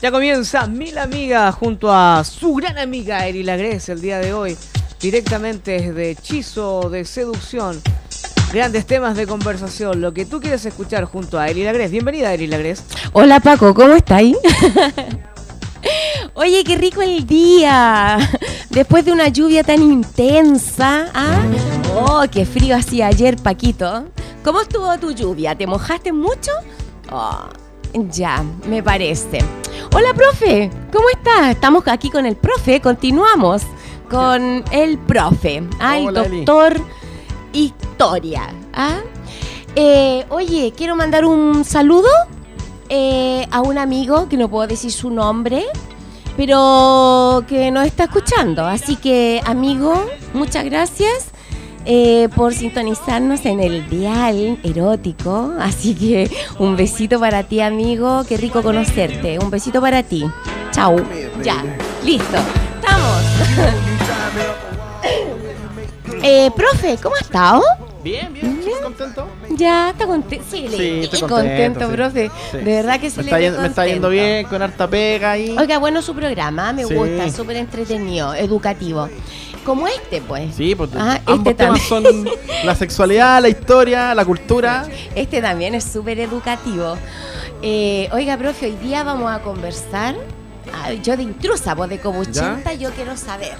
Ya comienza Mil Amigas junto a su gran amiga Eri Lagres el día de hoy, directamente desde Hechizo de Seducción. Grandes temas de conversación, lo que tú quieres escuchar junto a Eri Lagres. Bienvenida, Eri Lagres. Hola Paco, ¿cómo estáis? Oye, qué rico el día. Después de una lluvia tan intensa. ¿ah? Oh, qué frío hacía ayer, Paquito. ¿Cómo estuvo tu lluvia? ¿Te mojaste mucho? Oh, ya, me parece. Hola, profe. ¿Cómo estás? Estamos aquí con el profe. Continuamos con el profe. ¿ah? El Hola, Eli. doctor Historia. ¿ah? Eh, oye, quiero mandar un saludo eh, a un amigo que no puedo decir su nombre, pero que nos está escuchando. Así que, amigo, muchas gracias eh, por sintonizarnos en el dial erótico. Así que un besito para ti, amigo. Qué rico conocerte. Un besito para ti. Chau. Ya, listo. Estamos. Eh, profe, ¿cómo ha estado? Bien, bien, súper contento. Ya, está contento. Sí, Sí, estoy contento, sí. profe. Sí. De verdad que se Me le está, yendo, me está yendo contento. bien, con harta pega ahí. Oiga, bueno su programa, me Sí. gusta, súper entretenido, educativo. Como este, pues. Sí, pues Ah, ambos este temas son la sexualidad, la historia, la cultura. Este también es súper educativo. Eh, oiga, profe, hoy día vamos a conversar. ah, yo de intrusa, pues de como 80, yo quiero saber.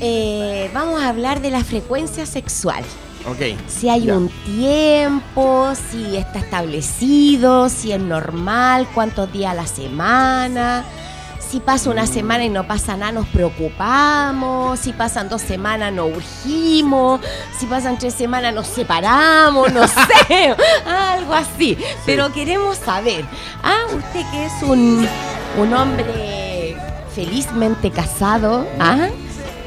Eh, vamos a hablar de la frecuencia sexual. Ok. Si hay Ya. un tiempo, si está establecido, si es normal, cuántos días a la semana. Si pasa una semana y no pasa nada, nos preocupamos. Si pasan dos semanas, nos urgimos. Si pasan tres semanas, nos separamos. No sé, algo así. Pero queremos saber. Ah, usted que es un, un hombre felizmente casado. Ah,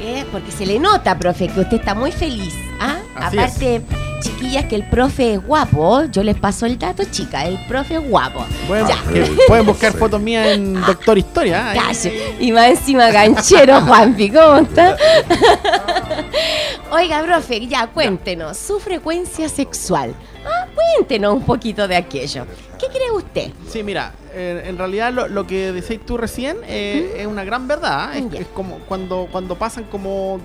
¿eh? porque se le nota, profe, que usted está muy feliz. ¿ah? Así Aparte, chiquillas, que el profe es guapo. Yo les paso el dato, chica. El profe es guapo. Bueno, Ya. que pueden buscar fotos mías en Doctor Historia. Calle. Y más encima ganchero, Juanpi, ¿cómo está? Oiga, profe, ya cuéntenos, su frecuencia sexual. Ah, cuéntenos un poquito de aquello. ¿Qué cree usted? Sí, mira, eh, en realidad lo, lo que decís tú recién eh, es una gran verdad. Es, Ya. es como cuando, cuando pasan como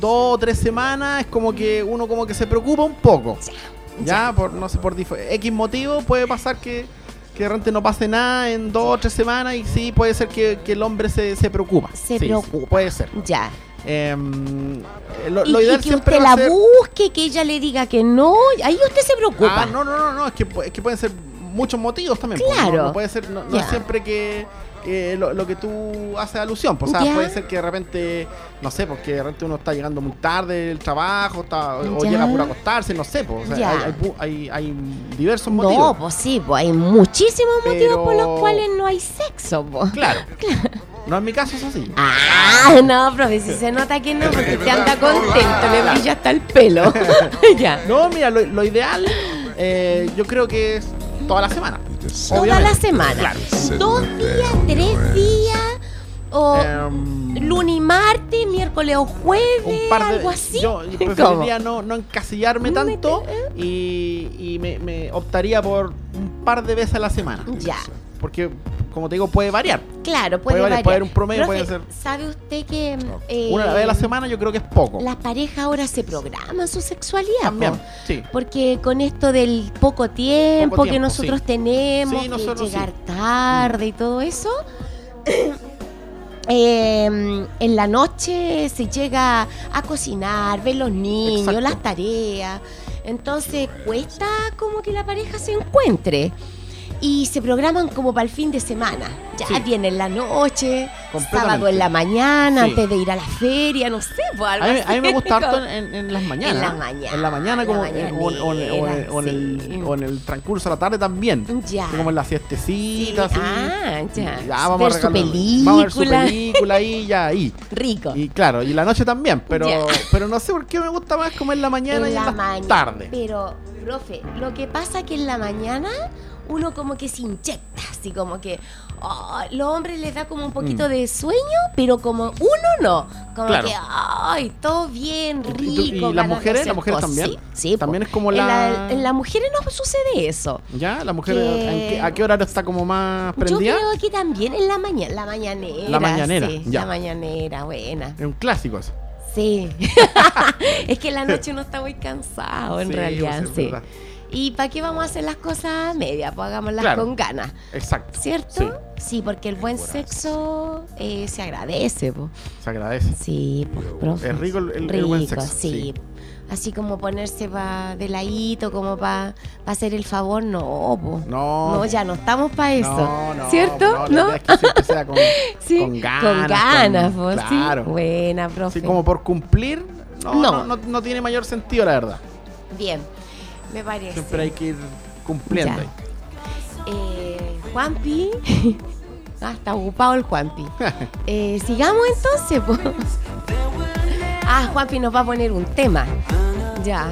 dos o tres semanas, es como que uno como que se preocupa un poco. Ya, por no sé, por X motivo puede pasar que, que de repente no pase nada en dos o tres semanas y sí puede ser que, que el hombre se, se preocupa. Se Sí, preocupa. puede ser. Ya. Em, lo, Y, lo y ideal que siempre usted la ser- busque, que ella le diga que no. Ahí usted se preocupa. Ah, no, no, no, no, es que, es que pueden ser muchos motivos también. pues, Claro. No, no puede ser, no, no Ya. es siempre que, que lo, lo que tú haces alusión. Pues, o sea, puede ser que de repente, no sé, porque de repente uno está llegando muy tarde del trabajo, está, o llega por acostarse, no sé, pues, o sea, hay, hay hay, hay diversos No, motivos. pues sí, pues hay muchísimos motivos por los cuales no hay sexo, pues. Claro. No en mi caso es así. Ah, no, profe, si se nota que no, porque te anda contento, le brilla hasta el pelo. ya. No, mira, lo, lo ideal eh, yo creo que es toda la semana. Toda la semana. Claro. Dos días, tres días, o Em, lunes y martes, miércoles o jueves, un par de algo así. yo preferiría no, no encasillarme No tanto y, y me, me optaría por un par de veces a la semana Ya, porque como te digo puede variar claro, puede, Puede variar, puede haber un promedio, Profe, puede ser- ¿Sabe usted que eh, una vez a la semana yo creo que es poco las parejas ahora se programan su sexualidad? también po? sí Porque con esto del poco tiempo, Poco que nosotros sí. tenemos, Sí, nosotros llegar tarde y todo eso, eh, en la noche se llega a cocinar, ver los niños, Exacto. las tareas. Entonces cuesta como que la pareja se encuentre. Y se programan como para el fin de semana. Ya Sí. viene en la noche, sábado en la mañana, Sí. antes de ir a la feria, no sé, pues algo a mí, a mí me gusta harto en, en- en las mañanas En la mañana, en la mañana en como la en- o, en- o en- o en- o en el, sí. o en el transcurso de la tarde también Ya. como en la siestecita así ah, ya. Ya, vamos Ver a su regalar- vamos a ver su película. película ahí ya ahí Rico. Y claro, y la noche también, pero, Ya. pero no sé por qué me gusta más comer en la mañana y en la tarde. Pero, profe, lo que pasa que en la mañana uno como que se inyecta, así como que oh, los hombres les da como un poquito Mm. de sueño, pero como uno no. Como Claro. que, ay, todo bien, ¿Y rico. y las mujeres? ¿Las mujeres cosas. también? Sí, sí, También po. es como la- en las mujeres no sucede eso. ¿Ya? ¿La mujer Que- ¿en qué- a qué hora está como más Yo prendida? creo que también en la mañana, la mañanera. La mañanera, sí, ya. La mañanera, buena. Es un clásico eso. Sí. es que en la noche uno está muy cansado, en Sí, realidad, pues, es sí. ¿Y para qué vamos a hacer las cosas a media? Pues hagámoslas Claro. con ganas, Exacto. ¿cierto? Sí, porque el buen sexo eh, se agradece, po. Se agradece. Sí, pues, profe. Es rico el- el- el buen Rico, sexo, sí. sí. Así como ponerse pa de ladito, como para hacer el favor, no, po. No. No, ya no estamos para eso. No, no, ¿Cierto? No, ¿No? es que siempre sea con, Sí, con ganas. Con ganas, con- po, Claro. sí. Buena, profe. Así como por cumplir, No. no. No, no tiene mayor sentido, la verdad. Bien, me parece. Siempre hay que ir cumpliendo. Eh, Juanpi. Ah, está ocupado el Juanpi. Eh, sigamos entonces, po. Ah, Juanpi nos va a poner un tema. Ya.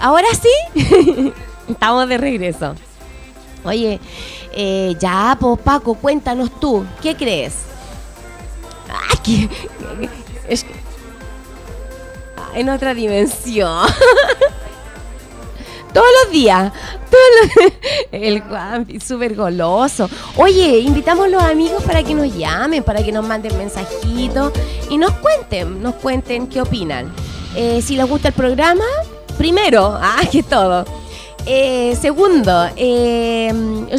Ahora sí. Estamos de regreso. Oye, eh, ya, pues Paco, cuéntanos tú, ¿qué crees? Ay, es en otra dimensión. Todos los días. El Juanpi, súper goloso. Oye, invitamos a los amigos para que nos llamen, para que nos manden mensajitos y nos cuenten, nos cuenten qué opinan. Eh, si les gusta el programa, primero, ah, que todo. Eh, segundo, eh,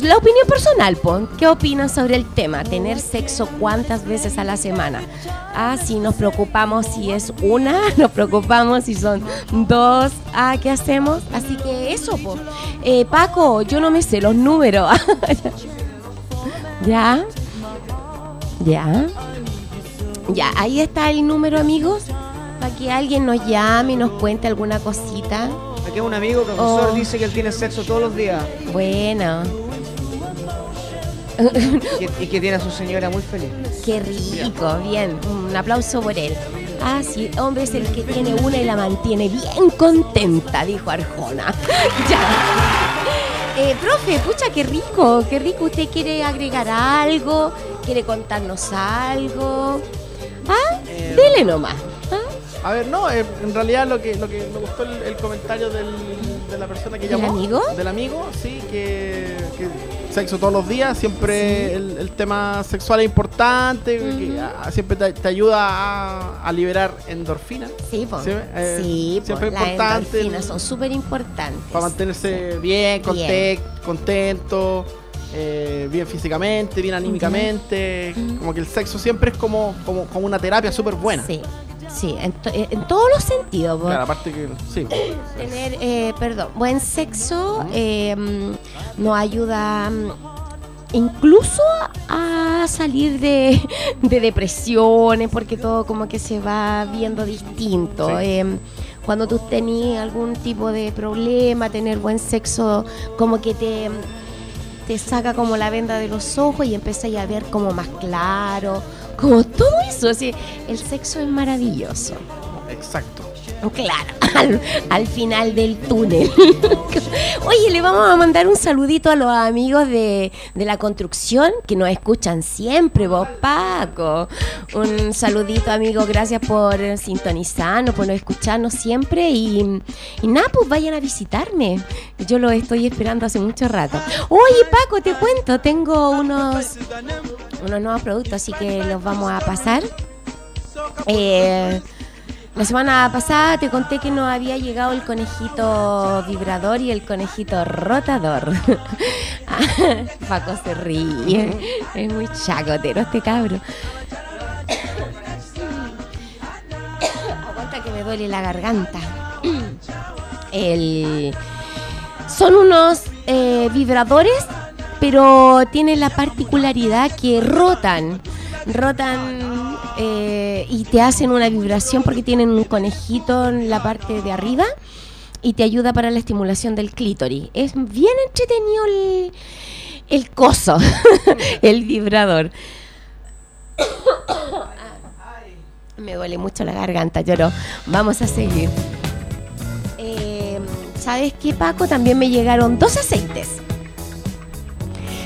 la opinión personal, po. ¿qué opinan sobre el tema? ¿Tener sexo cuántas veces a la semana? Ah, si nos preocupamos si es una, nos preocupamos si son dos, ah, ¿qué hacemos? Así que eso, po. Eh, Paco, yo no me sé los números. ¿Ya? ¿Ya? Ya, ahí está el número, amigos, para que alguien nos llame y nos cuente alguna cosita. Aquí un amigo profesor Oh. dice que él tiene sexo todos los días Bueno, y que, y que tiene a su señora muy feliz. qué rico, bien, un aplauso por él. Ah, sí, hombre es el que tiene una y la mantiene bien contenta, dijo Arjona. ya. Eh, profe, pucha, qué rico, qué rico. ¿Usted quiere agregar algo? ¿Quiere contarnos algo? ¿Ah? Eh, Dele nomás. A ver, no, eh, en realidad lo que, lo que me gustó el, el comentario del, de la persona que ¿Del llamó. amigo? Del amigo, sí, que, que sexo todos los días, siempre el, el tema sexual es importante, que a- siempre te, te ayuda a, a liberar endorfina. Sí, po. Sí, eh, Sí, po. siempre Las importante endorfinas el- son súper importantes. Para mantenerse Bien. contento, eh, bien físicamente, bien anímicamente. Como que el sexo siempre es como, como, como una terapia súper buena. Sí, sí, en, to- en todos los sentidos. Claro, aparte que sí. Tener, eh, perdón, buen sexo eh, nos ayuda mm, incluso a salir de, de depresiones, porque todo como que se va viendo distinto. Sí. Eh, cuando tú tenías algún tipo de problema, tener buen sexo como que te, te saca como la venda de los ojos y empiezas a ver como más claro, como todo eso. así, el sexo es maravilloso. Exacto. Claro, al, al final del túnel. Oye, le vamos a mandar un saludito a los amigos de, de la construcción que nos escuchan siempre, vos Paco. Un saludito, amigo, gracias por sintonizarnos, por escucharnos siempre. Y, y nada, pues vayan a visitarme. Yo lo estoy esperando hace mucho rato. Oye, Paco, te cuento, tengo unos, unos nuevos productos, así que los vamos a pasar. Eh, la semana pasada te conté que nos había llegado el conejito vibrador y el conejito rotador. Paco se ríe. Es muy chacotero este cabro. Aguanta que me duele la garganta. El... Son unos eh, vibradores, pero tienen la particularidad que rotan. Rotan eh, y te hacen una vibración porque tienen un conejito en la parte de arriba y te ayuda para la estimulación del clítoris. Es bien entretenido el, el coso, el vibrador. Me duele mucho la garganta, lloro. Vamos a seguir. Eh, ¿Sabes qué, Paco? También me llegaron dos aceites.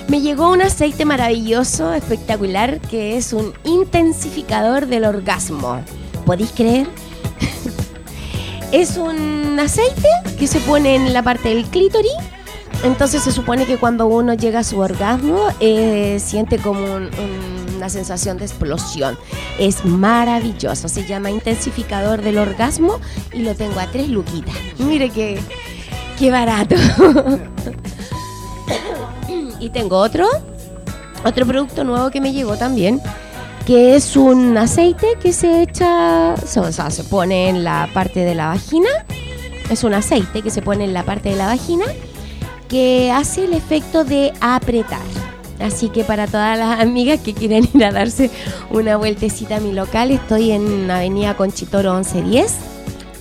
Me llegó un aceite maravilloso, espectacular, que es un intensificador del orgasmo. ¿Podéis creer? es un aceite que se pone en la parte del clítoris. Entonces se supone que cuando uno llega a su orgasmo eh, siente como un- un- una sensación de explosión. Es maravilloso. Se llama intensificador del orgasmo y lo tengo a tres luquitas. Mire qué, qué barato. y tengo otro, otro producto nuevo que me llegó también, que es un aceite que se echa, o sea, se pone en la parte de la vagina. Es un aceite que se pone en la parte de la vagina que hace el efecto de apretar. Así que para todas las amigas que quieren ir a darse una vueltecita a mi local, estoy en Avenida Conchitoro 1110,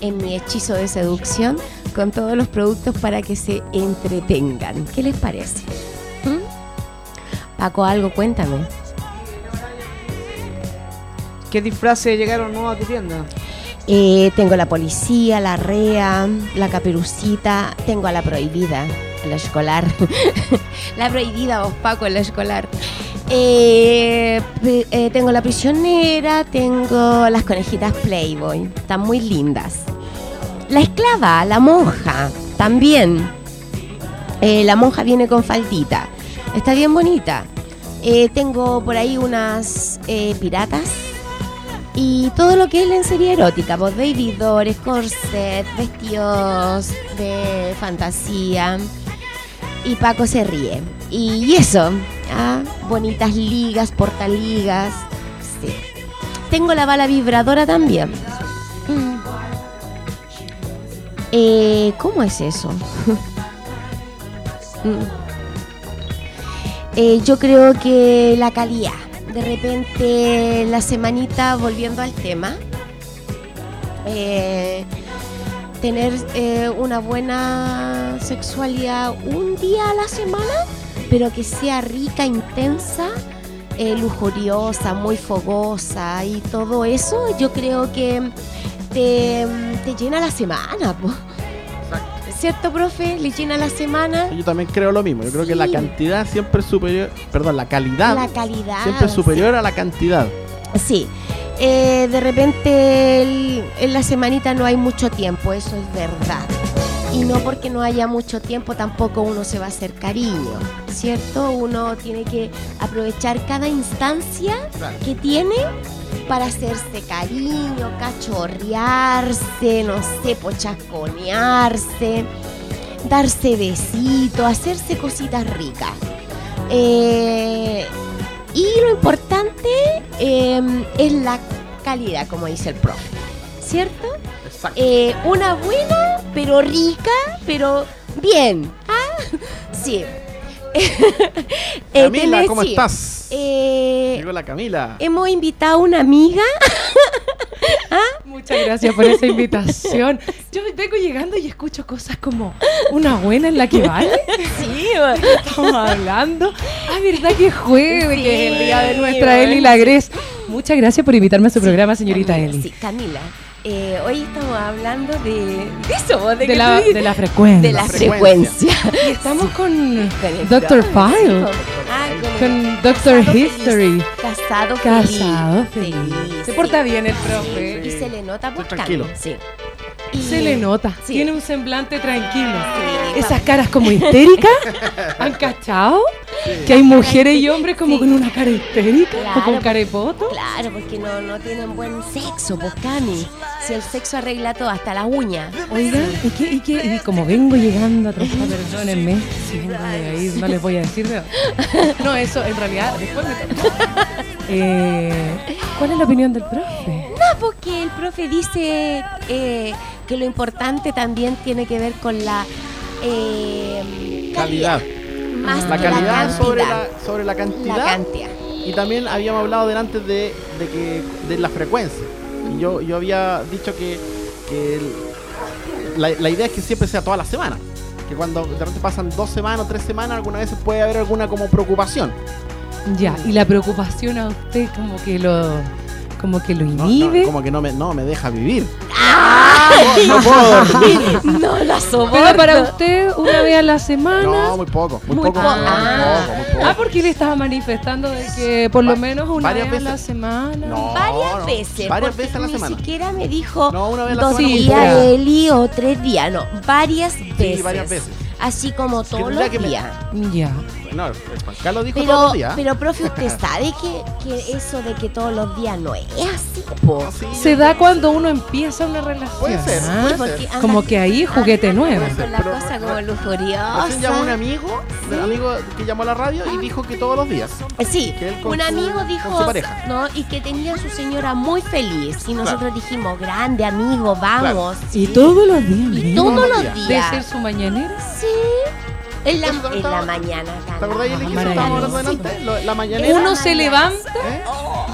en mi hechizo de seducción, con todos los productos para que se entretengan. ¿Qué les parece? Paco, algo, cuéntame. ¿Qué disfraces llegaron nuevos a tu tienda? Eh, tengo la policía, la rea, la caperucita, tengo a la prohibida, a la escolar. la prohibida, vos Paco, la escolar. Eh, eh, tengo la prisionera, tengo las conejitas Playboy, están muy lindas. La esclava, la monja, también. La monja viene con faldita, está bien bonita. Eh, tengo por ahí unas eh, piratas y todo lo que es lencería erótica, pues babydoores, corset, vestidos de fantasía. Y Paco se ríe. Y eso, ah, bonitas ligas, portaligas. Tengo la bala vibradora también. Mm. Eh, ¿Cómo es eso? Mm. Eh, yo creo que la calidad. De repente, la semanita, volviendo al tema, eh, tener eh, una buena sexualidad un día a la semana, pero que sea rica, intensa, lujuriosa, muy fogosa y todo eso, yo creo que te, te llena la semana. ¿Cierto, profe? Llena la semana. Yo también creo lo mismo. Yo creo que la cantidad siempre es superior, perdón, la calidad La calidad. siempre es superior a la cantidad. Sí. eh, de repente el- en la semanita no hay mucho tiempo, eso es verdad. Y no porque no haya mucho tiempo tampoco uno se va a hacer cariño, ¿cierto? Uno tiene que aprovechar cada instancia Claro. que tiene para hacerse cariño, cachorrearse, no sé, pochasconearse, darse besitos, hacerse cositas ricas. Eh, y lo importante eh, es la calidad, como dice el profe, ¿cierto? Exacto. Eh, una buena, pero rica, pero bien. ¿Ah? Sí. Eh, Camila, ¿cómo estás? eh, Llegó la Camila. hemos invitado a una amiga. Muchas gracias por esa invitación. Yo vengo llegando y escucho cosas como una buena en la que vale. Sí, Estamos hablando. Ah, verdad que es jueves, que es el día de nuestra. Eli Lagres. Muchas gracias por invitarme a su programa, señorita Camila, Eli. Sí, Camila. Eh, hoy estamos hablando de, de eso, de, la, de frecuencia. de la frecuencia. estamos con Con profe, File. con- ah, Con Doctor History. feliz, Casado feliz. Casado feliz. Se porta bien el Sí, profe. Y se le nota por tranquilo. Sí. Y- Se le nota. Sí. Tiene un semblante tranquilo. Sí, Esas caras como histéricas. ¿Han cachado? Que hay mujeres y hombres como Sí. con una cara histérica o Claro, con cara de poto. Claro, porque no, no tienen buen sexo, pues Cami. Si el sexo arregla todo, hasta las uñas. Oiga, ¿y, qué, y, qué- y como vengo llegando a trabajar, perdónenme, si vengo de ahí, no les voy a decir de dónde. No, eso en realidad después me. Eh, ¿Cuál es la opinión del profe? No, porque el profe dice eh, que lo importante también tiene que ver con la eh, Calidad. Más La que calidad la cantidad. sobre la, sobre la cantidad. La cantidad. Y también habíamos hablado delante de, de que de la frecuencia. Yo, yo había dicho que, que el- la, la idea es que siempre sea toda la semana. Que cuando de repente pasan dos semanas o tres semanas, algunas veces puede haber alguna como preocupación. Ya, y la preocupación a usted como que lo como que lo No, no, inhibe. como que no me, no me deja vivir. No puedo dormir. No la soporto. Pero para usted, una vez a la semana. No, muy poco. Muy, Muy poco. muy ah. poco, muy poco. Ah, porque le estaba manifestando de que por lo menos una vez a la semana. No. Varias veces. varias veces a la ni semana. siquiera me dijo No, una vez a la dos semana días. Eli o tres días. No, varias veces. varias veces. Así como todos los que me- días. Ya. No, el Juan Carlos dijo todos los Pero, días. pero profe, usted sabe que, que eso de que todos los días no es así, po. No, sí, Se da cuando uno empieza una relación. Puede ser, ¿ah? puede ser. anda- Como que ahí juguete anda nuevo. Con la Pero- cosa como lujuriosa. Llamó un amigo, un amigo que llamó a la radio y dijo que todos los días. Sí, un su- amigo con dijo, su pareja. no, y que tenía a su señora muy feliz. Y nosotros dijimos, grande amigo, vamos. Y sí. todos los días. Y todos Todos los Debe días. ser su mañanera. Sí. En la, en la mañana. ¿Te acordás, Yeli, que estábamos hablando delante? La mañanera. Uno se levanta ¿eh?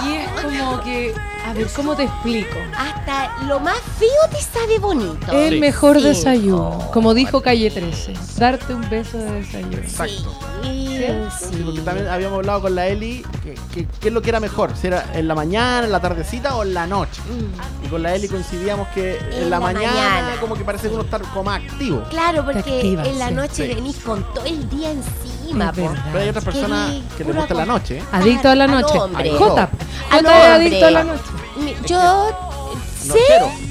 y es como que. A ver, ¿cómo te explico? Hasta lo más feo te sabe bonito. El Sí. mejor Sí. desayuno. Como dijo Calle 13. Darte un beso de desayuno. Exacto. Sí, Sí, sí. porque también habíamos hablado con la Eli que, que- qué es lo que era mejor, si era en la mañana, en la tardecita o en la noche. Mm. Y con la Eli coincidíamos que en, En la, la mañana, mañana. como que parece que uno estar como más activo. Claro, porque activas, en la sí. noche Sí. venís con todo el día encima. Pero hay otras personas rico, que les gusta la noche. ¿eh? Adicto a la Al noche. hombre. J. J es adicto a la noche. Mi- Yo No, sé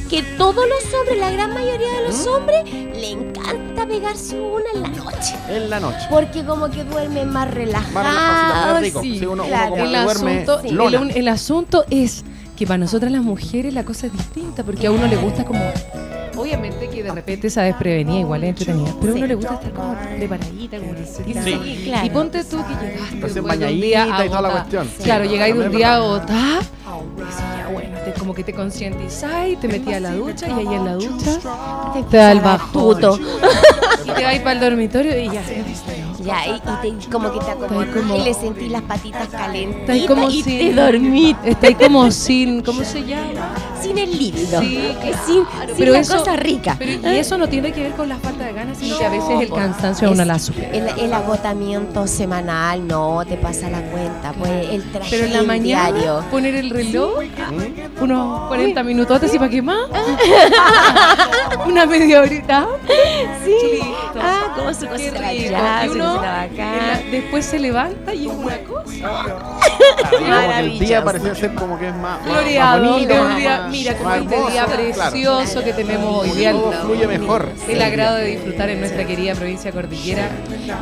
que todos los hombres, la gran mayoría de los hombres, le encanta pegarse una en la noche. En la noche. Porque como que duermen más relajado, más rico. sí, Sí, uno, uno claro. como El duerme asunto, el- lona. el, el asunto es que para nosotras las mujeres la cosa es distinta, porque a uno le gusta como... Obviamente que de repente esa desprevenida igual es entretenida, pero a uno le gusta estar como preparadita, como tranquila. Sí. claro. Y ponte tú que llegaste después de un bañadita día y toda la cuestión. Sí. Claro, llegáis de un día verdad. agotada, como que te concientizáis, te metías a la ducha y ahí en la ducha te da el bajón. Tuto. Y te vais para el dormitorio y ya. Ya, y, y te- como que te acomodás como- y le sentís las patitas calentitas Estáis como y sin... te dormís Estáis como sin... ¿Cómo se llama? Sin el líbido. Sí, que sin, la eso- cosa rica. Pero y eso no tiene que ver con la falta de ganas, sino que a veces el cansancio a es uno la supera. El, el agotamiento semanal no te pasa la cuenta, pues el traje Pero en la mañana diario. poner el reloj ¿Mm? unos 40 minutos y para qué más. Una media horita. Sí. Ah, como su rico. allá, Y su uno la- después se levanta y es una cosa. El día parecía ser como que es más, más- más Floreado, bonito, más- día, más- mira, como este hermoso, día claro. precioso que tenemos hoy día. Fluye mejor. El agrado de disfrutar en nuestra querida provincia cordillera.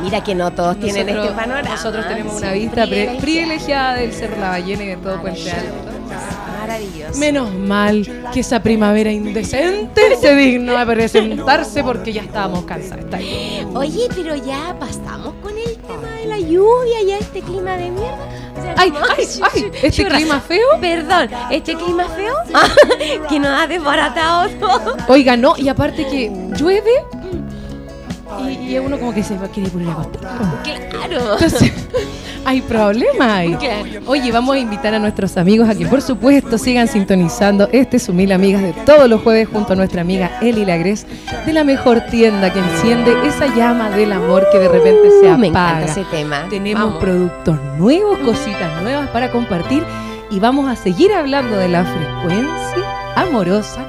Mira que no todos tienen Nosotros, este panorama. nosotros tenemos una vista privilegiada del Cerro La Ballena y de todo Puente Alto. Maravilloso. Menos mal que esa primavera indecente se dignó a presentarse porque ya estábamos cansados. Oye, pero ya pasamos con el tema de la lluvia, ya este clima de mierda. Ay, ay, ay, este Churra. clima feo. Perdón, este clima feo que nos ha desbaratado todo. Oiga, no, y aparte que llueve y, y uno como que se va a querer poner a acostar. Claro. Entonces, hay problemas ahí. Oye, vamos a invitar a nuestros amigos a que, por supuesto, sigan sintonizando este su Mil Amigas de todos los jueves junto a nuestra amiga Eli Lagres de la mejor tienda que enciende esa llama del amor que de repente se apaga. Me encanta ese tema. Tenemos Vamos. productos nuevos, cositas nuevas para compartir y vamos a seguir hablando de la frecuencia amorosa.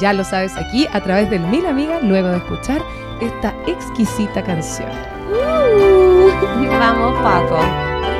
Ya lo sabes aquí a través del Mil Amigas luego de escuchar esta exquisita canción. Uh, vamos, Paco. When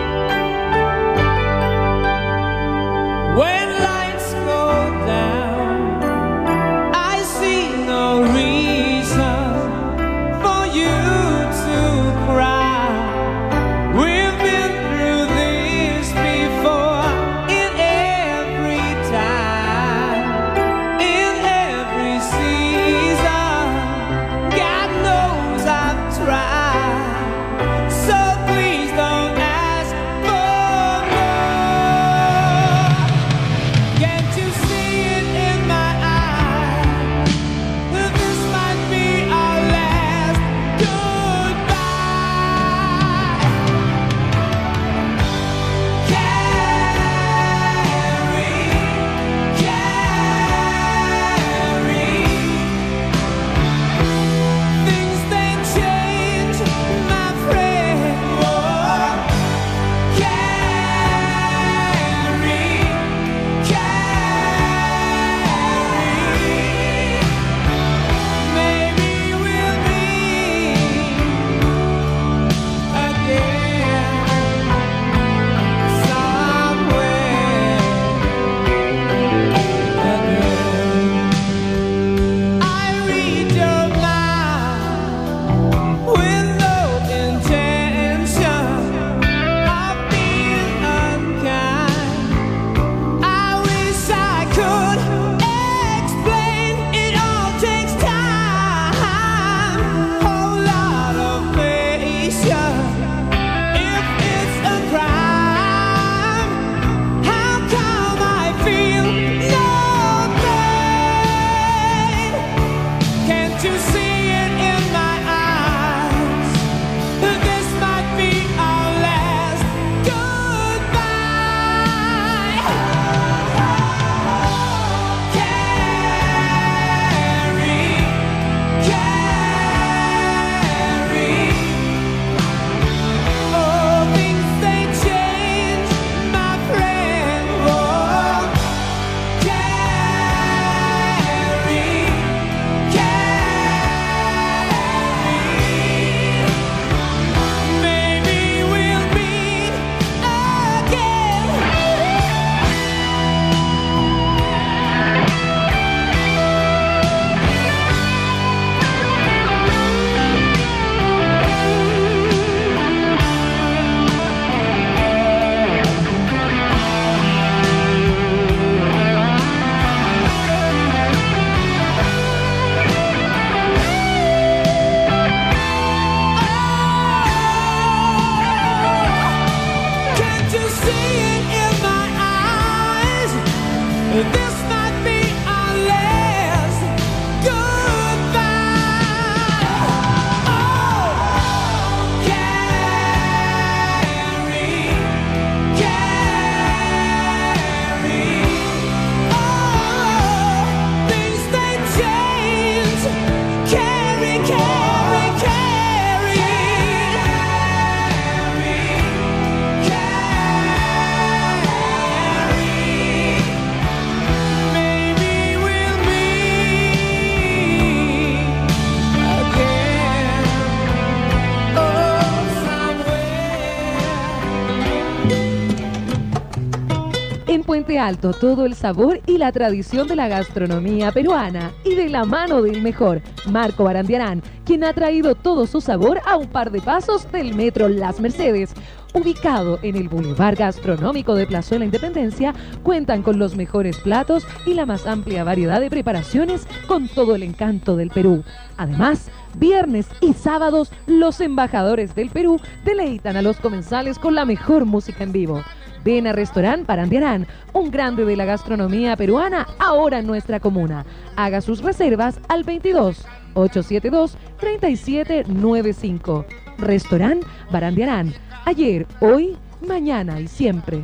Alto, todo el sabor y la tradición de la gastronomía peruana y de la mano del mejor, Marco Barandiarán, quien ha traído todo su sabor a un par de pasos del metro Las Mercedes. Ubicado en el Boulevard Gastronómico de Plazuela Independencia, cuentan con los mejores platos y la más amplia variedad de preparaciones con todo el encanto del Perú. Además, viernes y sábados, los embajadores del Perú deleitan a los comensales con la mejor música en vivo. Ven a Restaurant Parandiarán, un grande de la gastronomía peruana, ahora en nuestra comuna. Haga sus reservas al 22 872 3795. Restaurant Barandiarán. Ayer, hoy, mañana y siempre.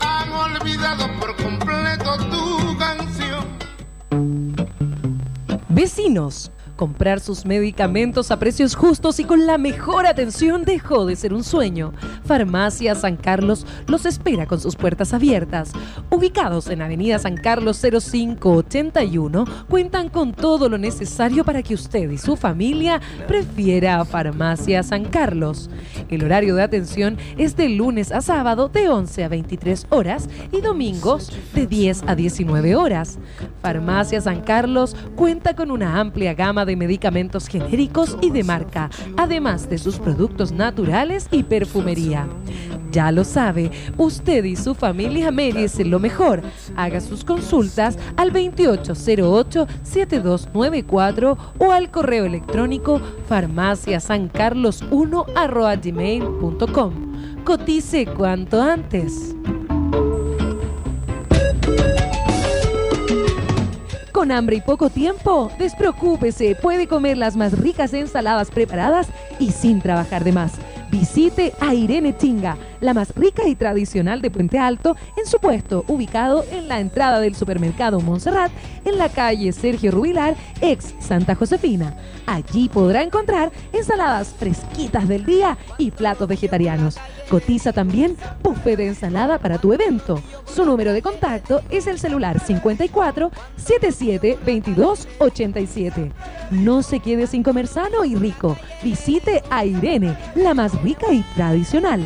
Han olvidado por completo tu canción. Vecinos. Comprar sus medicamentos a precios justos y con la mejor atención dejó de ser un sueño. Farmacia San Carlos los espera con sus puertas abiertas. Ubicados en Avenida San Carlos 0581, cuentan con todo lo necesario para que usted y su familia prefiera a Farmacia San Carlos. El horario de atención es de lunes a sábado de 11 a 23 horas y domingos de 10 a 19 horas. Farmacia San Carlos cuenta con una amplia gama de medicamentos genéricos y de marca, además de sus productos naturales y perfumería. Ya lo sabe, usted y su familia merecen lo mejor. Haga sus consultas al 2808-7294 o al correo electrónico farmaciasancarlos1 Cotice cuanto antes. ¿Con hambre y poco tiempo? Despreocúpese, puede comer las más ricas ensaladas preparadas y sin trabajar de más. Visite a Irene Chinga, la más rica y tradicional de Puente Alto, en su puesto ubicado en la entrada del supermercado Montserrat, en la calle Sergio Rubilar, ex Santa Josefina. Allí podrá encontrar ensaladas fresquitas del día y platos vegetarianos. Cotiza también buffet de ensalada para tu evento. Su número de contacto es el celular 54 77 22 87. No se quede sin comer sano y rico. Visite a Irene, la más rica y tradicional.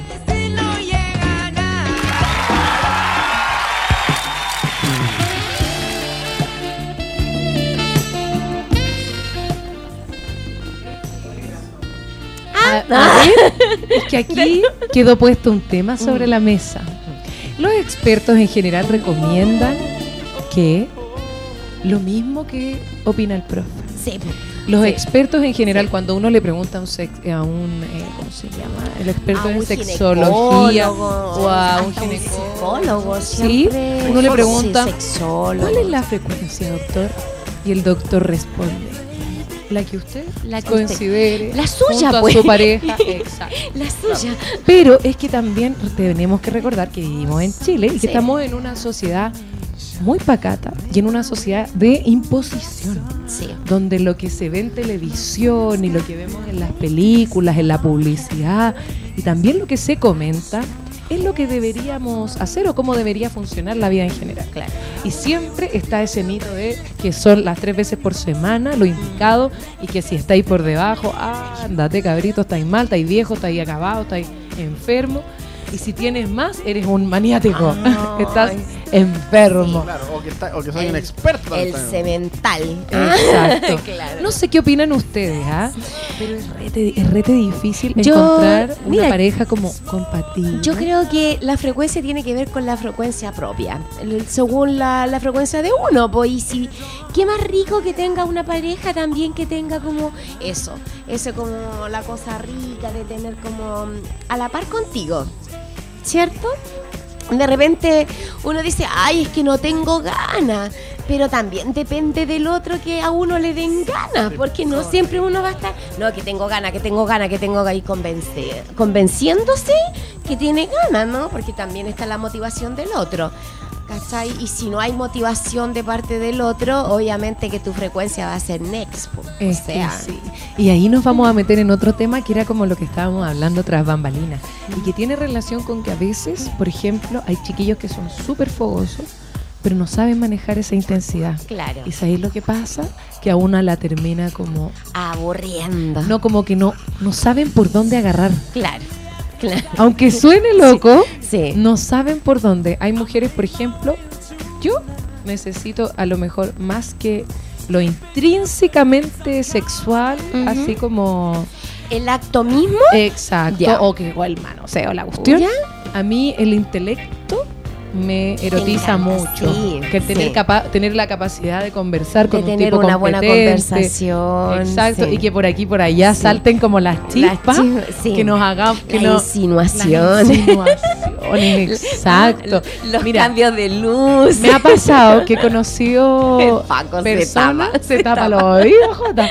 A- a ver, es que aquí quedó puesto un tema sobre la mesa. Los expertos en general recomiendan que lo mismo que opina el profe. Sí. Los Sí. expertos en general, cuando uno le pregunta a un, sex- a un eh, ¿cómo se llama? El experto en sexología o a un ginecólogo. Sí, uno le pregunta. ¿Cuál es la frecuencia, doctor? Y el doctor responde, la que usted La que usted- considere. La suya, junto a pues. su pareja. Exacto. La suya. Pero es que también tenemos que recordar que vivimos en Chile y que Sí. estamos en una sociedad muy pacata y en una sociedad de imposición, Sí. donde lo que se ve en televisión y lo que vemos en las películas, en la publicidad y también lo que se comenta es lo que deberíamos hacer o cómo debería funcionar la vida en general. Claro. Y siempre está ese mito de que son las tres veces por semana lo indicado y que si estáis por debajo, ándate cabrito, estáis mal, estáis viejo, estáis acabado, estáis enfermo. Y si tienes más, eres un maniático. Ay. Estás enfermo. Claro, o que, está- o que soy El- un experto. El cemental. Exacto. Claro. No sé qué opinan ustedes, ¿ah? Pero es rete, es rete difícil Yo- encontrar una mira, pareja como compatible. Yo creo que la frecuencia tiene que ver con la frecuencia propia, según la, la frecuencia de uno. Pues, y si, qué más rico que tenga una pareja también que tenga como eso, eso como la cosa rica de tener como mm, a la par contigo, ¿cierto? De repente uno dice, ay, es que no tengo ganas. Pero también depende del otro que a uno le den ganas, porque no siempre uno va a estar, no, que tengo ganas, que tengo ganas, que tengo y convencer, convenciéndose que tiene ganas, ¿no? Porque también está la motivación del otro. ¿Cachai? Y si no hay motivación de parte del otro, obviamente que tu frecuencia va a ser next. O Es que sea, sí. Y ahí nos vamos a meter en otro tema que era como lo que estábamos hablando tras bambalinas. Y que tiene relación con que a veces, por ejemplo, hay chiquillos que son súper fogosos, pero no saben manejar esa intensidad. claro, ¿Y sabéis lo que pasa? Que a una la termina como... aburriendo. No, como que no, no saben por dónde agarrar. Claro. Claro. Aunque suene loco, Sí. no saben por dónde. Hay mujeres, por ejemplo, yo necesito a lo mejor más que lo intrínsecamente sexual, así como El acto mismo. exacto, Ya. o que o el manoseo, la cuestión. ¿Ya? A mí el intelecto me erotiza mucho. sí, que tener, sí. capa- tener la capacidad de conversar De con un tener tipo una buena conversación. Exacto, sí. y que por aquí por allá salten como las chispas que nos hagamos que La nos insinuación. las insinuaciones, exacto. Los Mira, cambios de luz. me ha pasado que he conocido Paco se personas, tapa, se, tapa los oídos, Jota.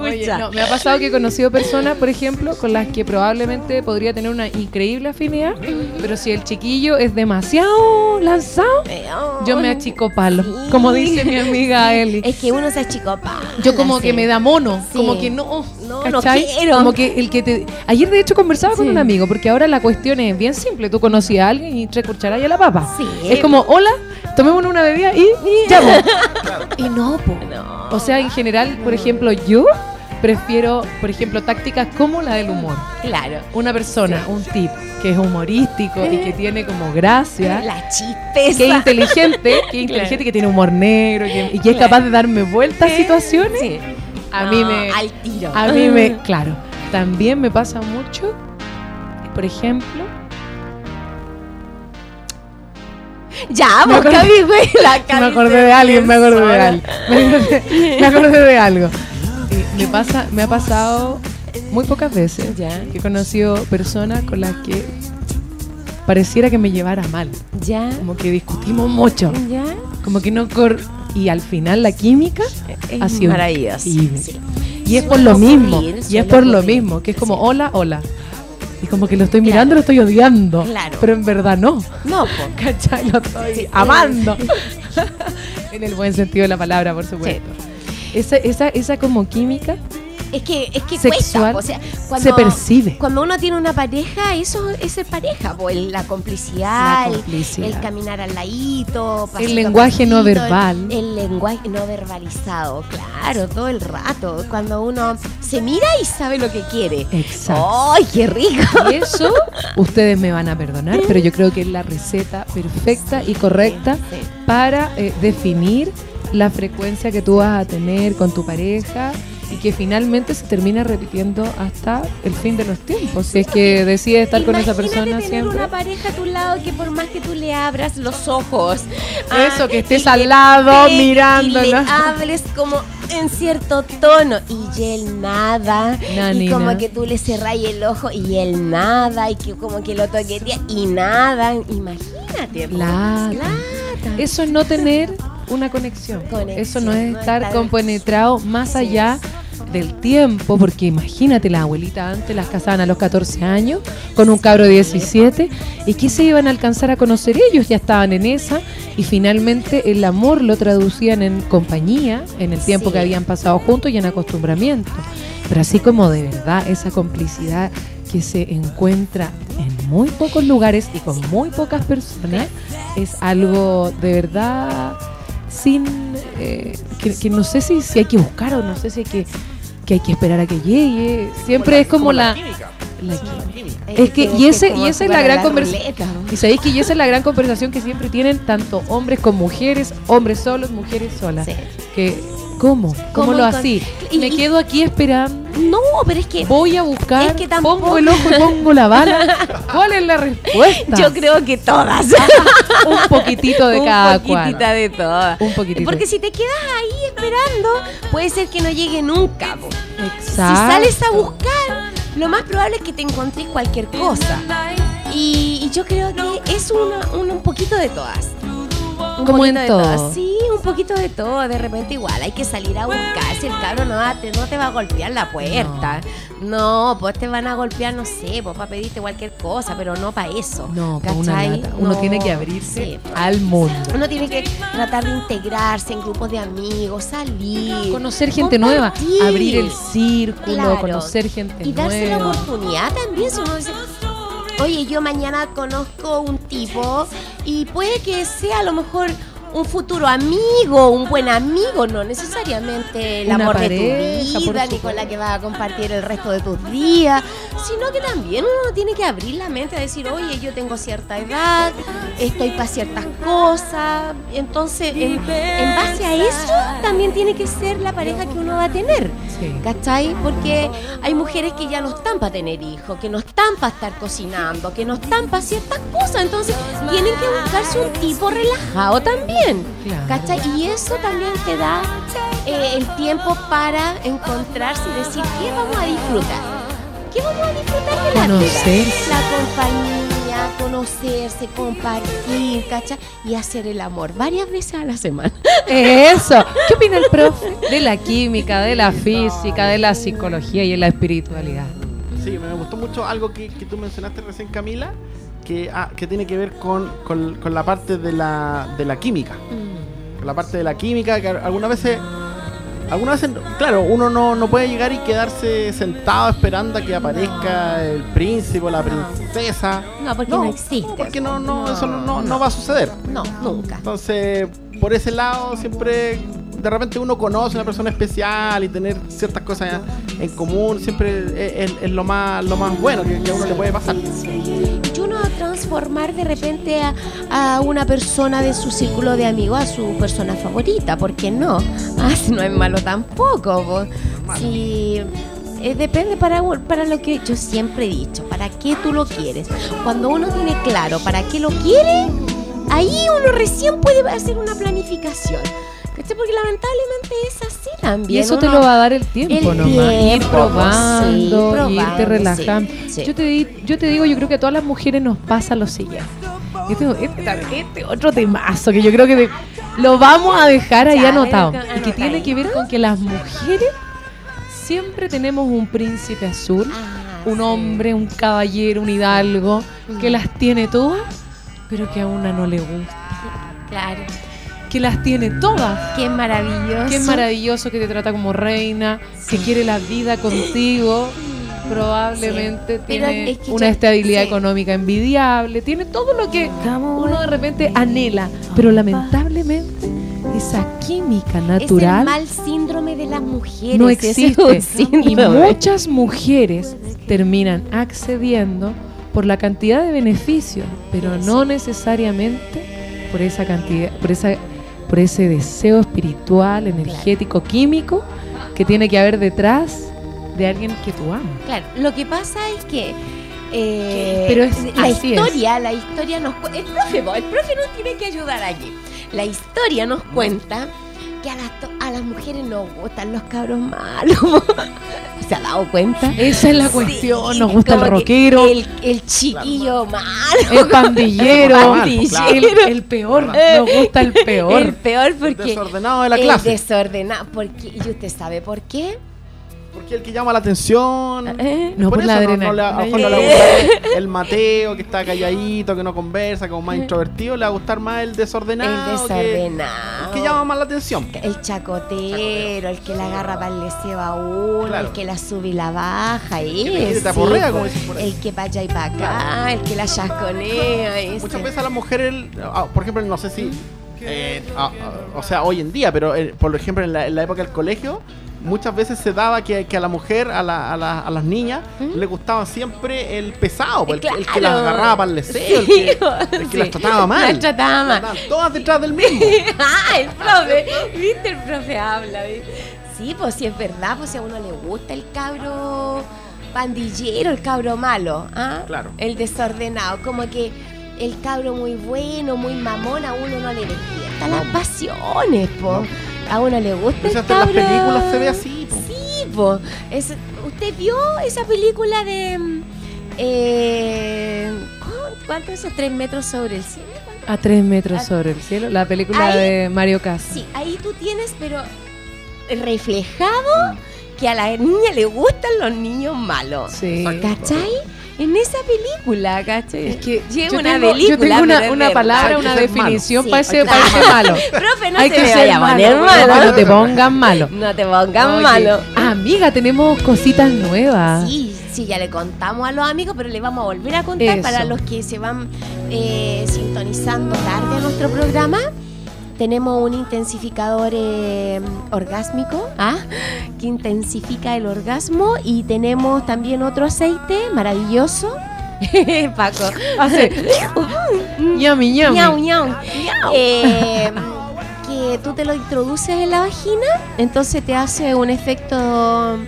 Oye, no, me ha pasado que he conocido personas, por ejemplo, con las que probablemente podría tener una increíble afinidad, pero si el chiquillo es demasiado lanzado, Eh, yo me oh, achico palo, sí. como dice mi amiga Eli. Es que uno se achicopala. Yo como sí. que me da mono, Sí. como que no, No, no quiero. Como que el que te... Ayer de hecho conversaba con un amigo, porque ahora la cuestión es bien simple, tú conocías a alguien y tres cucharadas a la papa. Sí. Es como, hola, tomémonos una bebida y ya. Y no, po. No. O sea, en general, por ejemplo, yo prefiero, por ejemplo, tácticas como la del humor. claro. Una persona, un tip que es humorístico y que tiene como gracia. La chispeza. Que es inteligente, que es inteligente, que tiene humor negro que- y que es capaz de darme vueltas a situaciones. Sí. A No, mí me, Al tiro. a mí me, claro, también me pasa mucho, por ejemplo, Ya, Me acordé- Cami, güey. La me Cami acordé de alguien, me acordé de algo, me acordé, me acordé de algo. Me pasa, me ha pasado muy pocas veces Ya. que he conocido personas con las que pareciera que me llevara mal, Ya. como que discutimos mucho, Ya. como que no cor y al final la química Es ha sido. Sí. Y es por lo mismo, ocurrir, y es por lo mismo, que es como hola, hola. Y como que lo estoy Claro. mirando, lo estoy odiando. Claro. Pero en verdad no. No, po. ¿Cachai? Lo estoy Sí. amando. en el buen sentido de la palabra, por supuesto. Esa, esa, esa como química Es que, es que Sexual cuesta. O sea, cuando, se percibe. Cuando uno tiene una pareja, eso es ser pareja. el- la complicidad, La el- complicidad. El, caminar al ladito. a lenguaje no verbal. El, el lenguaje no verbalizado, claro, todo el rato. Cuando uno se mira y sabe lo que quiere. Exacto. ¡Ay, qué rico! Y eso, ustedes me van a perdonar, pero yo creo que es la receta perfecta y correcta Sí, sí. para eh, definir la frecuencia que tú vas a tener con tu pareja y que finalmente se termina repitiendo hasta el fin de los tiempos. Si es que decides estar con esa persona tener siempre. una pareja a tu lado que por más que tú le abras los ojos. Eso, que y estés al lado. Y le hables como en cierto tono y él nada. Na, y como que tú le cerras el ojo y él nada. Y que como que lo toquetea y nada. Imagínate. Lata. Eso es no tener una conexión. Conexión, Eso no es estar compenetrado más allá del tiempo, porque imagínate, las abuelitas antes las casaban a los 14 años con un cabro de 17 y que se iban a alcanzar a conocer ellos, ya estaban en esa y finalmente el amor lo traducían en compañía, en el tiempo Sí. que habían pasado juntos y en acostumbramiento. Pero así como de verdad esa complicidad que se encuentra en muy pocos lugares y con muy pocas personas es algo de verdad sin eh, que, que no sé si, si hay que buscar o no sé si hay que, que hay que esperar a que llegue siempre es como la, la. Es que- y ese- y esa es la gran conversa- ruleta. y sabéis que y esa es la gran conversación que siempre tienen tanto hombres con mujeres hombres solos mujeres solas Sí. que cómo cómo ¿Cómo lo así y- me y- quedo aquí esperando No, pero es que voy a buscar Es que tampoco- pongo el ojo y pongo la bala cuál es la respuesta yo creo que todas. un poquitito de Un cada poquitita cual de todas. un poquitito Porque si te quedas ahí esperando, puede ser que no llegue nunca. po. Si Exacto. sales a buscar, lo más probable es que te encontres cualquier cosa. Y, y yo creo que es una, una- un poquito de todas. Un Como poquito en de todo. Sí, un poquito de todo. De repente igual hay que salir a buscar. Si el cabro no, te, no te va a golpear la puerta. No, pues te van a golpear, no sé, pues para pedirte cualquier cosa, pero no para eso. no pa' una lata. uno No, tiene que abrirse sí. al mundo Uno tiene que tratar de integrarse en grupos de amigos, salir. conocer gente nueva abrir el círculo Claro. conocer gente Y darse la nueva oportunidad también. Si uno dice, oye, yo mañana conozco un tipo y puede que sea a lo mejor un futuro amigo, un buen amigo, no necesariamente el Una amor de tu vida, ni con la que vas a compartir el resto de tus días, sino que también uno tiene que abrir la mente a decir, oye, yo tengo cierta edad, estoy para ciertas cosas. Entonces, en, en base a eso, también tiene que ser la pareja que uno va a tener. Sí. ¿Cachai? Porque hay mujeres que ya no están para tener hijos, que no están para estar cocinando, que no están para ciertas cosas. Entonces, tienen que buscarse un tipo relajado también. Claro. ¿Cachai? Y eso también te da eh, el tiempo para encontrarse y decir, ¿qué vamos a disfrutar? ¿Qué vamos a disfrutar de la Conocerse. vida? La compañía, conocerse, compartir, ¿cachai? Y hacer el amor varias veces a la semana. Eso. ¿Qué opina el profe? De la química, de la física, de la psicología y de la espiritualidad. Sí, me gustó mucho algo que, que tú mencionaste recién, Camila, que, ah, que tiene que ver con, con- con la parte de la, de la química. Con la parte de la química, que algunas veces, algunas veces, claro, uno no, no puede llegar y quedarse sentado esperando a que aparezca el príncipe o la princesa. No, porque no, existe. Porque no, no, eso no, no va a suceder. No, nunca. Entonces, por ese lado, siempre de repente uno conoce a una persona especial y tener ciertas cosas en común, siempre es, lo más lo más bueno que, que a uno le puede pasar. Y uno transformar de repente a, a una persona de su círculo de amigos a su persona favorita, ¿por qué no? Ah, no es malo tampoco. po. Si, eh, depende para, para lo que yo siempre he dicho, para qué tú lo quieres. Cuando uno tiene claro para qué lo quiere, ahí uno recién puede hacer una planificación. ¿Cachai? Porque lamentablemente es así también. Y eso te lo va a dar el tiempo el nomás. ir probando, sí, probando, irte relajando. sí, sí. Yo, te yo te digo, yo creo que a todas las mujeres nos pasa lo siguiente. Este, también, este otro temazo que yo creo que de- lo vamos a dejar ahí Ya, anotado. Y que tiene que ver con que las mujeres siempre tenemos un príncipe azul, Ah, un hombre, un caballero, un hidalgo, que las tiene todas, pero que a una no le gusta. Claro. Que las tiene todas. Qué maravilloso. Qué maravilloso que te trata como reina, que quiere la vida contigo. Probablemente Sí, tiene es que una yo- estabilidad sí. económica envidiable, tiene todo lo que uno de repente anhela, pero lamentablemente esa química Es el natural mal síndrome de las mujeres. no existe. Y muchas mujeres terminan accediendo por la cantidad de beneficios, pero no necesariamente por esa cantidad, por esa, por ese deseo espiritual, energético, químico que tiene que haber detrás de alguien que tú amas. Claro, lo que pasa es que. eh, Pero es- la es. historia, la historia nos el profe, el profe nos tiene que ayudar aquí. La historia nos cuenta que a las, to- a las mujeres nos gustan los cabros malos. ¿Se ha dado cuenta? Esa es la Sí, cuestión, nos gusta el rockero, El, el chiquillo malo. el pandillero, Pandillero. el, el peor, nos gusta el peor. El peor porque. Desordenado de la el clase. desordenado. Porque, ¿Y usted sabe por qué? Porque el que llama la atención. ¿Eh? No, por la eso no- no le- a lo mejor no le va a gustar el Mateo, que está calladito, que no conversa, como más introvertido. Le va a gustar más el desordenado. El que- desordenado. Que, llama más la atención. El chacotero, el que la agarra para el deseo a uno, Claro. el que la sube y la baja, quiere, te ese, aporrea, po. como dicen por ahí. el que para allá y para acá, el que la chasconea, ese. Muchas veces a las mujeres, ah, por ejemplo, no sé si, eh, ah, ah, o sea, hoy en día, pero eh, por ejemplo en la, en la época del colegio, muchas veces se daba que, que a la mujer, a, la- a la- a las niñas, le gustaba siempre el pesado, pues, el, el que las agarraba para el deseo, el que, el que sí. las trataba mal. Las trataba mal. Estaban Todas detrás del mismo. ah, el profe, viste, el profe habla. ¿viste? Sí, pues sí es verdad, pues si a uno le gusta el cabro pandillero, el cabro malo, ¿ah? Claro. El desordenado, como que el cabro muy bueno, muy mamón, a uno no le despierta las pasiones, po. A uno le gusta Pues hasta en las películas se ve así. po. Sí, po. Es- ¿Usted vio esa película de... mm, Eh, ¿cu- ¿Cuánto es eso? ¿Tres metros sobre el cielo? A tres metros sobre el cielo, la película Ahí- de Mario Casas. Sí, ahí tú tienes, pero reflejado que a la niña le gustan los niños malos. Sí. ¿Cachai? En esa película, ¿cachai? Es que Llega yo una tengo, yo película. tengo una, palabra, una definición para ese, para ese malo. Profe, no Hay que vaya a malo, poner no, malo. no te pongan malo. No te pongan malo. Amiga, tenemos cositas nuevas. Sí, sí, ya le contamos a los amigos, pero le vamos a volver a contar Eso. para los que se van eh, sintonizando tarde a nuestro programa. Tenemos un intensificador eh, orgásmico ¿ah? que intensifica el orgasmo y tenemos también otro aceite maravilloso. Paco. Hace. ñami, ñami. Ñau, ñau. Eh, que tú te lo introduces en la vagina, entonces te hace un efecto.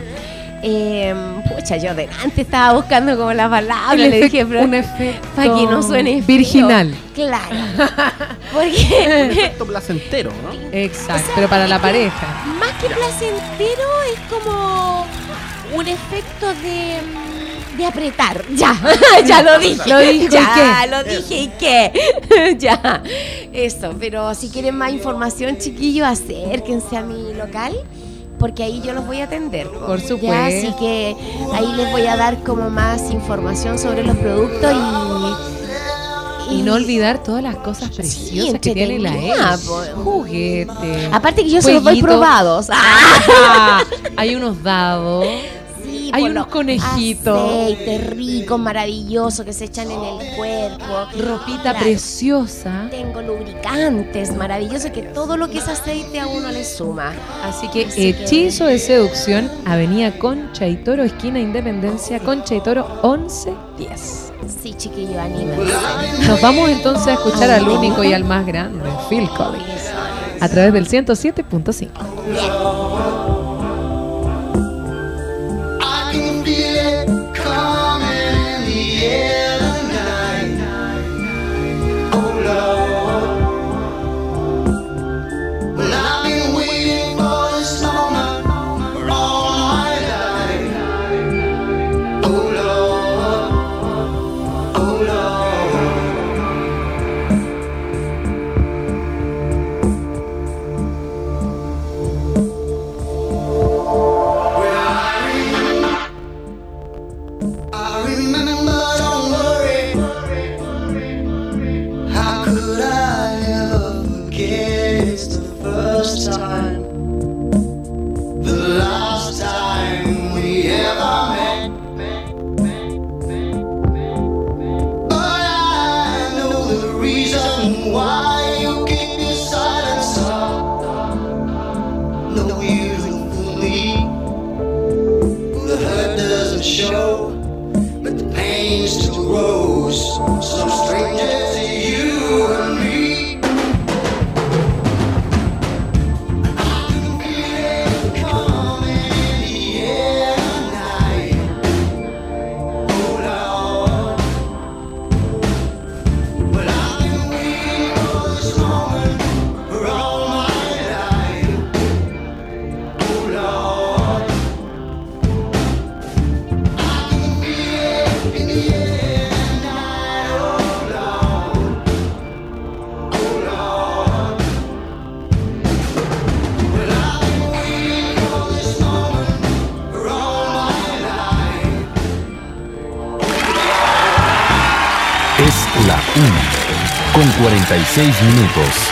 Eh, pucha, yo delante estaba buscando como la palabra, Un le efecto- dije, pero un efecto para que no suene feo. virginal. Claro. Un Porque efecto placentero, ¿no? Exacto, pero para la pareja. más que placentero es como un efecto de, mm, de apretar. Ya, ya lo dije. Lo dijo, ¿y ya, qué? lo dije y qué. ya. Eso, pero si quieren más información, chiquillos, acérquense a mi local. Porque ahí yo los voy a atender. Por Ya, supuesto. así que ahí les voy a dar como más información sobre los productos y. Y no olvidar todas las cosas preciosas que tiene la entretenida, ex. po. Juguete. Aparte que yo se los doy probados. Ah, hay unos dados. Hay unos conejitos. Aceite rico, maravilloso que se echan en el cuerpo. Ropita Claro. preciosa. Tengo lubricantes maravillosos que todo lo que es aceite a uno le suma. Así que Así que- Hechizo de Seducción, Avenida Concha y Toro, esquina Independencia, Concha y Toro 1110. Sí, chiquillo, anímense. Nos vamos entonces a escuchar al único y al más grande, Phil Collins, a través del 107.5. show, but the pain still grows. 46 minutos.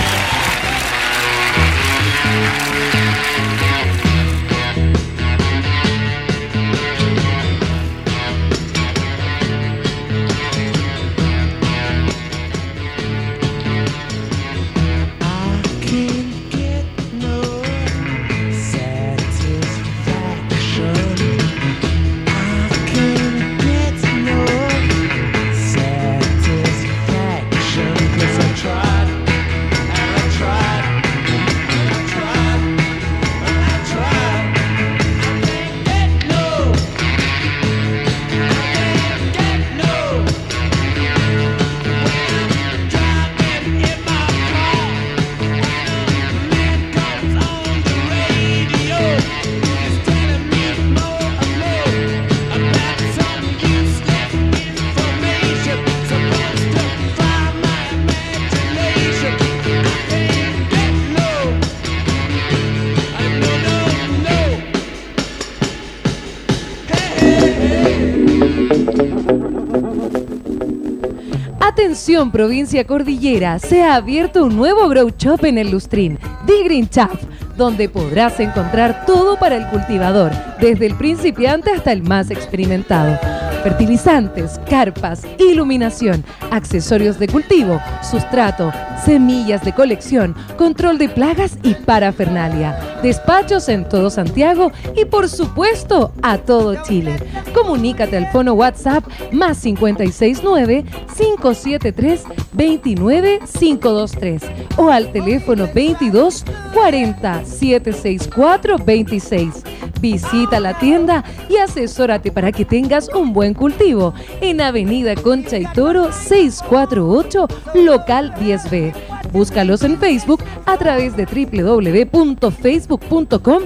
Provincia cordillera, se ha abierto un nuevo grow shop en el Lustrín, The Green Chaff, donde podrás encontrar todo para el cultivador, desde el principiante hasta el más experimentado. Fertilizantes, carpas, iluminación, accesorios de cultivo, sustrato, semillas de colección, control de plagas y parafernalia. Despachos en todo Santiago y por supuesto a todo Chile. Comunícate al fono WhatsApp más 569 573 29 523 o al teléfono 22 40 764 26. Visita la tienda y asesórate para que tengas un buen cultivo en Avenida Concha y Toro 648, local 10B. Búscalos en Facebook a través de www.facebook.com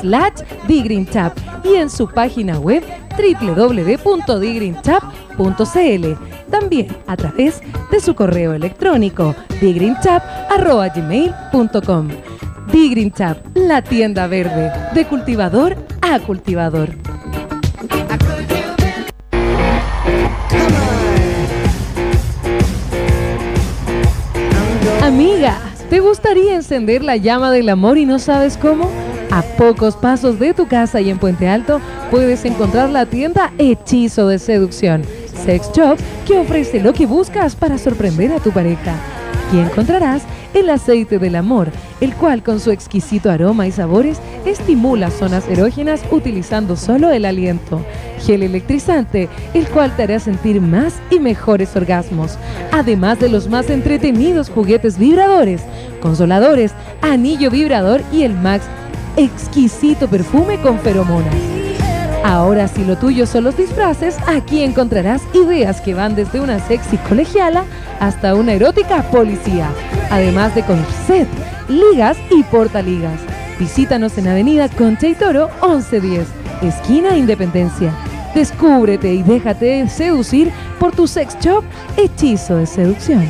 slash digrinchap y en su página web www.digrinchap.cl. También a través de su correo electrónico digrinchap.gmail.com. Digrinchap, la tienda verde, de cultivador a cultivador. Amiga, ¿te gustaría encender la llama del amor y no sabes cómo? A pocos pasos de tu casa y en Puente Alto puedes encontrar la tienda Hechizo de Seducción, Sex Shop que ofrece lo que buscas para sorprender a tu pareja. Aquí encontrarás el aceite del amor, el cual con su exquisito aroma y sabores estimula zonas erógenas utilizando solo el aliento. Gel electrizante, el cual te hará sentir más y mejores orgasmos. Además de los más entretenidos juguetes vibradores, consoladores, anillo vibrador y el Max exquisito perfume con feromonas. Ahora si lo tuyo son los disfraces, aquí encontrarás ideas que van desde una sexy colegiala hasta una erótica policía, además de corset, ligas y portaligas. Visítanos en Avenida Concha y Toro 1110, esquina Independencia. Descúbrete y déjate seducir por tu sex shop Hechizo de Seducción.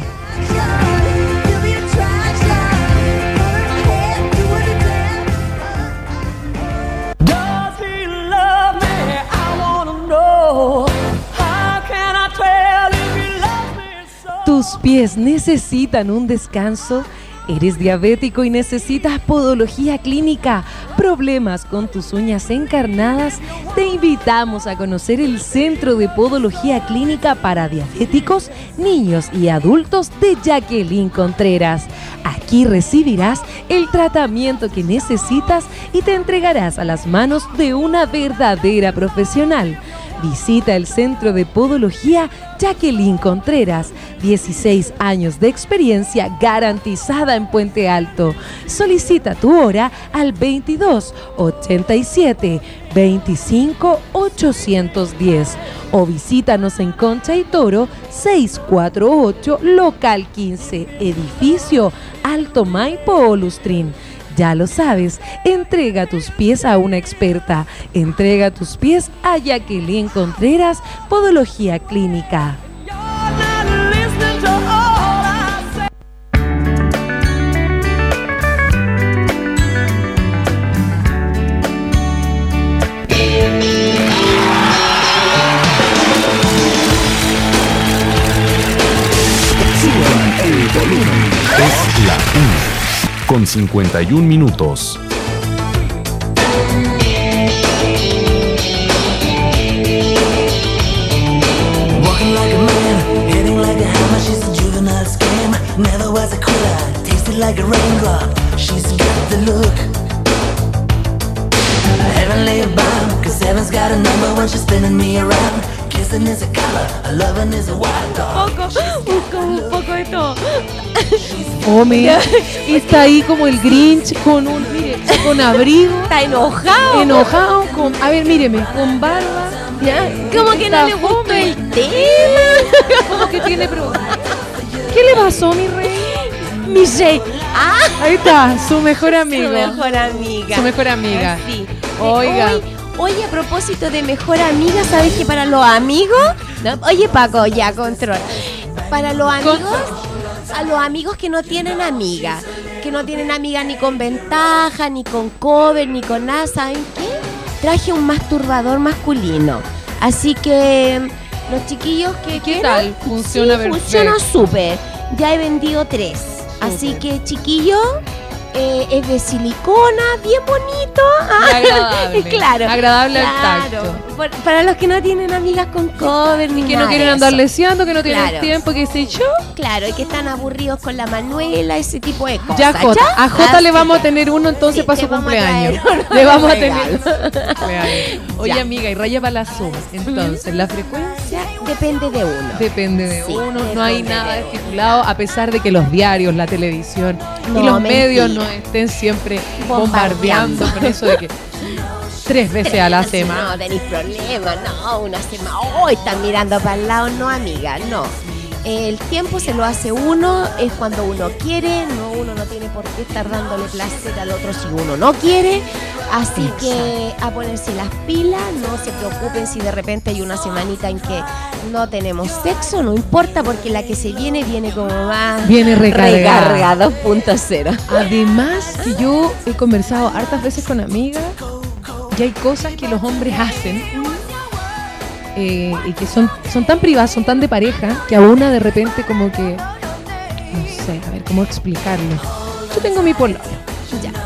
¿Tus pies necesitan un descanso? ¿Eres diabético y necesitas podología clínica? ¿Problemas con tus uñas encarnadas? Te invitamos a conocer el Centro de Podología Clínica para Diabéticos, Niños y Adultos de Jacqueline Contreras. Aquí recibirás el tratamiento que necesitas y te entregarás a las manos de una verdadera profesional. Visita el Centro de Podología Jacqueline Contreras, 16 años de experiencia garantizada en Puente Alto. Solicita tu hora al 22 87 25 810 o visítanos en Concha y Toro 648 local 15 edificio Alto Maipo Olustrín. Ya lo sabes, entrega tus pies a una experta. Entrega tus pies a Jacqueline Contreras, Podología Clínica. A quitter, tasted like a raindrop. She's got the look. Heavenly bound, cause heaven's got a number when she's spinning me around. Kissing is a color, a loving is a wild dog. Poco, busco un poco de todo. Fome. Está ahí como el Grinch con un, mire, con abrigo, Está enojado. enojado, con, a ver, míreme, con barba, ¿Ya? Como que no le fome. el tema. como que tiene pro- ¿Qué le pasó, mi rey? Michelle. Ah, Ahí está, su mejor su amigo. mejor amiga. Su mejor amiga. Sí. Oiga. Hoy- Oye, a propósito de mejor amiga, ¿sabes que para los amigos? No, Oye, Paco, ya, control. Para los amigos, a los amigos que no tienen amiga, que no tienen amiga ni con ventaja, ni con cover, ni con nada, ¿saben qué? Traje un masturbador masculino. Así que los chiquillos que ¿Qué quieran, tal? Funciona sí, funciona súper. Ya he vendido tres. Así que, chiquillos, eh, es de silicona, bien bonito. ah, Y agradable. claro. Agradable al tacto. Por- para los que no tienen amigas con cover ni Que no quieren andar leseando, que no tienen Claro. tiempo, que sé yo. Claro, y que están aburridos con la Manuela, ese tipo de cosas. Ya, Jota. A Jota le vamos a tener uno entonces Sí, para su cumpleaños. Le vamos a tener. Oye, Ya. amiga, y raya para la suma. Entonces, la frecuencia Depende de uno. depende de Sí, uno. No hay nada estipulado, a pesar de que los diarios, la televisión No, y los mentira. medios nos estén siempre bombardeando Bombardeando. con eso de que tres veces a la semana. No, tenéis problema, no, una semana. Hoy están mirando para el lado, no, amiga, no. El tiempo se lo hace uno, es cuando uno quiere, no uno no tiene por qué estar dándole placer al otro si uno no quiere. Así que a ponerse las pilas, no se preocupen si de repente hay una semanita en que no tenemos sexo, no importa porque la que se viene viene como más Viene recargada. recarga 2.0. Además, que yo he conversado hartas veces con amigas y hay cosas que los hombres hacen eh, y que son, son tan privadas, son tan de pareja, que a una de repente como que, no sé, a ver cómo explicarlo. Yo tengo mi pololo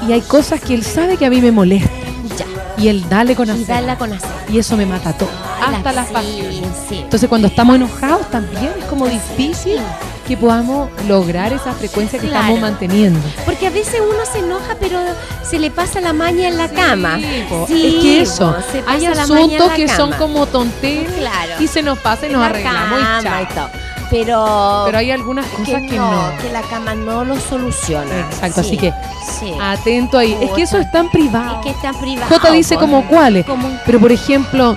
y hay cosas que él sabe que a mí me molestan ya. y él dale con Y hacer. darla con hacer. Y eso me mata todo, hasta Ay, las sí, pasiones. sí. Entonces cuando estamos enojados también es como difícil que podamos lograr esa frecuencia que Claro. estamos manteniendo. Porque a veces uno se enoja, pero se le pasa la maña en la cama. Sí, es que eso, se pasa hay asuntos que son como tonteras Claro. y se nos pasa y En nos la arreglamos y chao. y todo. Pero, Pero hay algunas cosas que, no. que la cama no lo soluciona. Exacto, Sí, así que sí. atento ahí. Es que eso es tan privado. Es que está privado. Jota dice como cuáles. Como- Pero por ejemplo,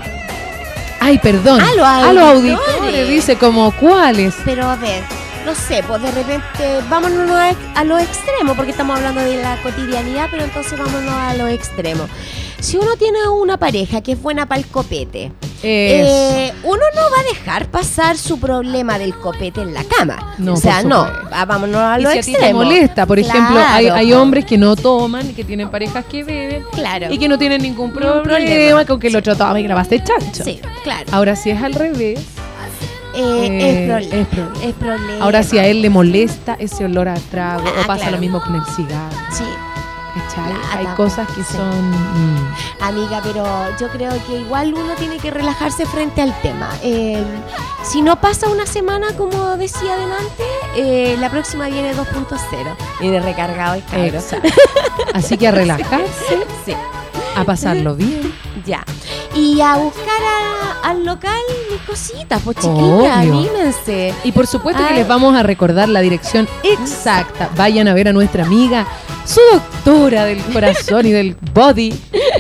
ay, perdón. A los A los auditores. auditores dice como cuáles. Pero a ver, no sé, pues de repente vámonos a, a lo extremo, porque estamos hablando de la cotidianidad, pero entonces vámonos a lo extremo. Si uno tiene una pareja que es buena para el copete, eh, uno no va a dejar pasar su problema del copete en la cama. No, o sea, no, ah, vámonos a Y lo si a ti te molesta, por ejemplo, hay, hombres que no toman y que tienen parejas que beben Claro. y que no tienen ningún problema, problema. con que el otro toma y grabaste chancho. Sí, claro. Ahora si es al revés, Eh, eh, es, problema. es problema. Es problema. ahora si a él le molesta ese olor a trago Ah, o pasa claro. lo mismo con el cigarro. Sí, Hay cosas que sí. son... mm, amiga, pero yo creo que igual uno tiene que relajarse frente al tema. Eh, si no pasa una semana, como decía adelante, eh, la próxima viene 2.0. Viene recargado y. Exacto. Así que a relajarse, Sí, a pasarlo bien. ya. Y a buscar a- al local mis cositas, pues chiquillas, anímense. Y por supuesto que les vamos a recordar la dirección exacta. Vayan a ver a nuestra amiga, su doctora del corazón y del body,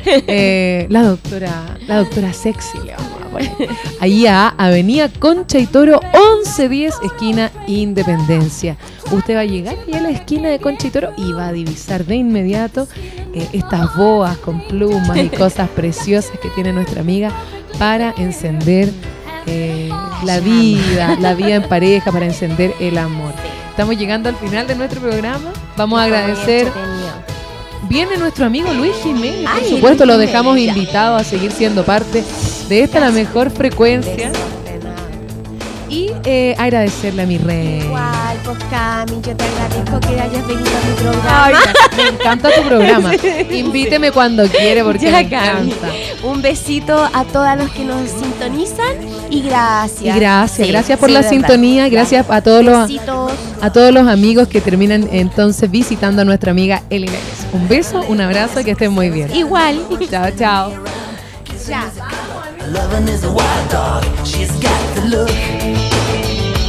eh, la doctora, la doctora sexy, le vamos a poner. Ahí a Avenida Concha y Toro, 1110, esquina Independencia. Usted va a llegar ahí a la esquina de Concha y Toro y va a divisar de inmediato eh, estas boas con plumas y cosas preciosas que tiene nuestra amiga para encender eh, la vida, la vida en pareja, para encender el amor. Estamos llegando al final de nuestro programa. Vamos a agradecer. Viene nuestro amigo Luis Jiménez, por Ay, supuesto, Luis lo dejamos Jiménez, invitado a seguir siendo parte de esta la mejor frecuencia. Y eh, agradecerle a mi rey. Igual, pues Cami, yo te agradezco que hayas venido a mi programa. Ay, me encanta tu programa. Invíteme cuando quiere porque Ya, me Cami. encanta. Un besito a todos los que nos sintonizan y gracias. Y gracias, Sí, gracias por sí, la verdad. sintonía, gracias a todos los a todos los amigos que terminan entonces visitando a nuestra amiga Elena. Un beso, un abrazo y que estén muy bien. Igual. Chao, chao. Ya. Loving is a wild dog. She's got the look.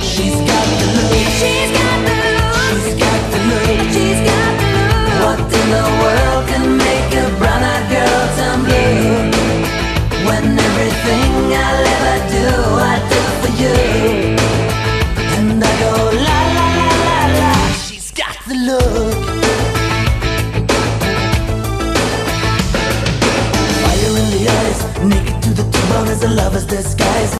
She's got the look. She's got the lovers disguise